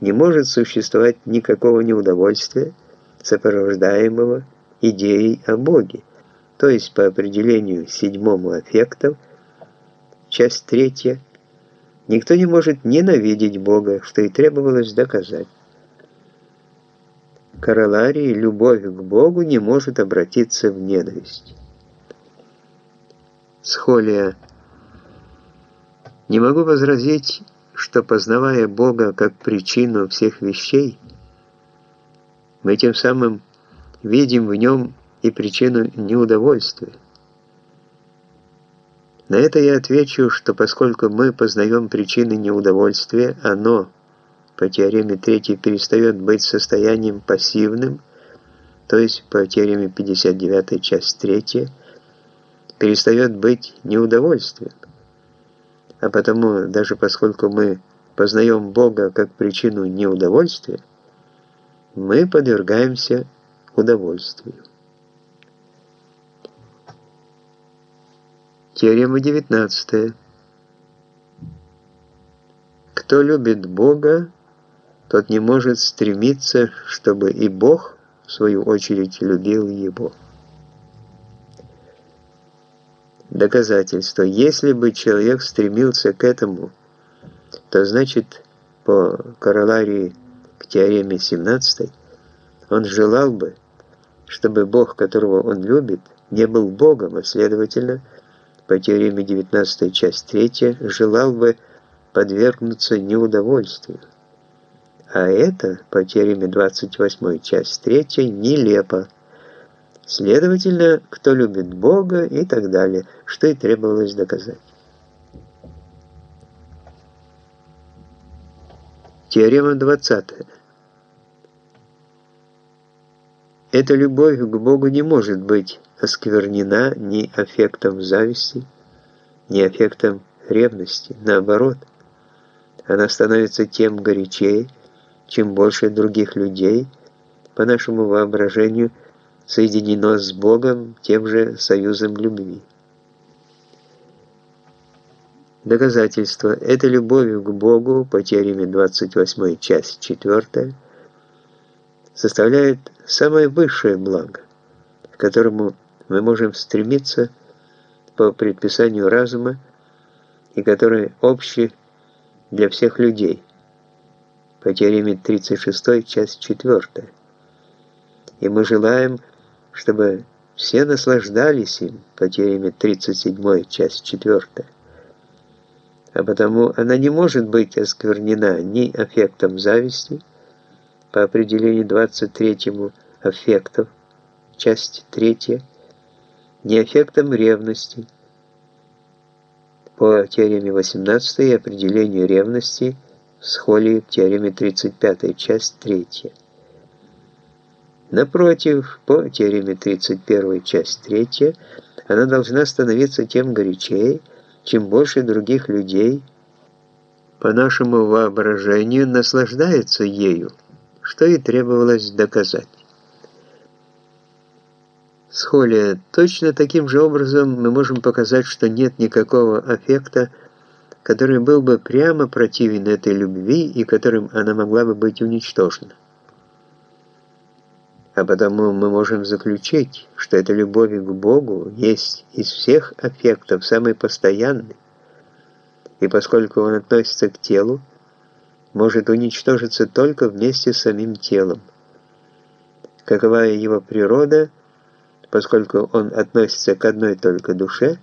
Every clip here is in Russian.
не может существовать никакого неудовольствия, сопровождаемого идеей о Боге, то есть по определению седьмому аффектов, часть третья, никто не может ненавидеть Бога, что и требовалось доказать. Короларий любовь к Богу не может обратиться в ненависть. Схолия. Не могу возразить, что, познавая Бога как причину всех вещей, мы тем самым видим в нем и причину неудовольствия. На это я отвечу, что поскольку мы познаем причины неудовольствия, оно, по теореме 3, перестает быть состоянием пассивным, то есть по теореме 59, часть 3, перестает быть неудовольствием. А потому, даже поскольку мы познаем Бога как причину неудовольствия, мы подвергаемся удовольствию. Теорема 19. Кто любит Бога, тот не может стремиться, чтобы и Бог, в свою очередь, любил его. Доказательство. Если бы человек стремился к этому, то значит, по короларии к теореме 17, он желал бы, чтобы Бог, которого он любит, не был Богом, а следовательно, по теореме 19 часть 3, желал бы подвергнуться неудовольствию. А это, по теореме 28 часть 3, нелепо. Следовательно, кто любит Бога и так далее, что и требовалось доказать. Теорема 20. Эта любовь к Богу не может быть осквернена ни аффектом зависти, ни аффектом ревности. Наоборот, она становится тем горячее, чем больше других людей, по нашему воображению, соединено с Богом тем же союзом любви. Доказательство. Это любовь к Богу по теореме 28, часть 4, составляет самое высшее благо, к которому мы можем стремиться по предписанию разума и которое общее для всех людей по теореме 36, часть 4. И мы желаем, чтобы все наслаждались им по теореме 37, часть 4 а потому она не может быть осквернена ни аффектом зависти, по определению 23-му аффектов, часть 3, ни аффектом ревности, по теореме 18 и определению ревности в схолии в теореме 35, часть 3. Напротив, по теореме 31, часть 3, она должна становиться тем горячее, чем больше других людей, по нашему воображению, наслаждается ею, что и требовалось доказать. Схолия. Точно таким же образом мы можем показать, что нет никакого аффекта, который был бы прямо противен этой любви и которым она могла бы быть уничтожена. А потому мы можем заключить, что эта любовь к Богу есть из всех аффектов самый постоянный, и поскольку он относится к телу, может уничтожиться только вместе с самим телом. Какова его природа, поскольку он относится к одной только душе,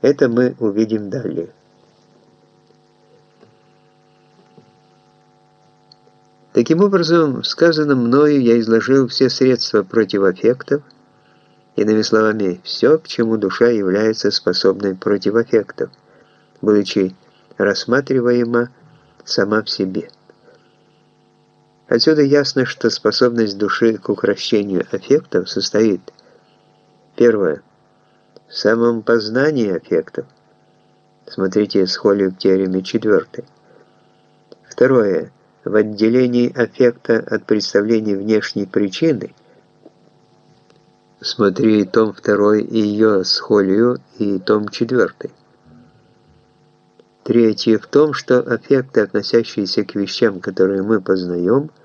это мы увидим далее. Таким образом, сказано мною, я изложил все средства против аффектов, иными словами, все, к чему душа является способной против аффектов, будучи рассматриваема сама в себе. Отсюда ясно, что способность души к укрощению аффектов состоит, первое, в самом познании аффектов. Смотрите схолию в теореме 4. Второе, в отделении аффекта от представления внешней причины, смотри том 2 и ее схолию и том 4. Третье в том, что аффекты, относящиеся к вещам, которые мы познаем –